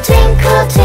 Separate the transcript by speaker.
Speaker 1: twinkle, twinkle.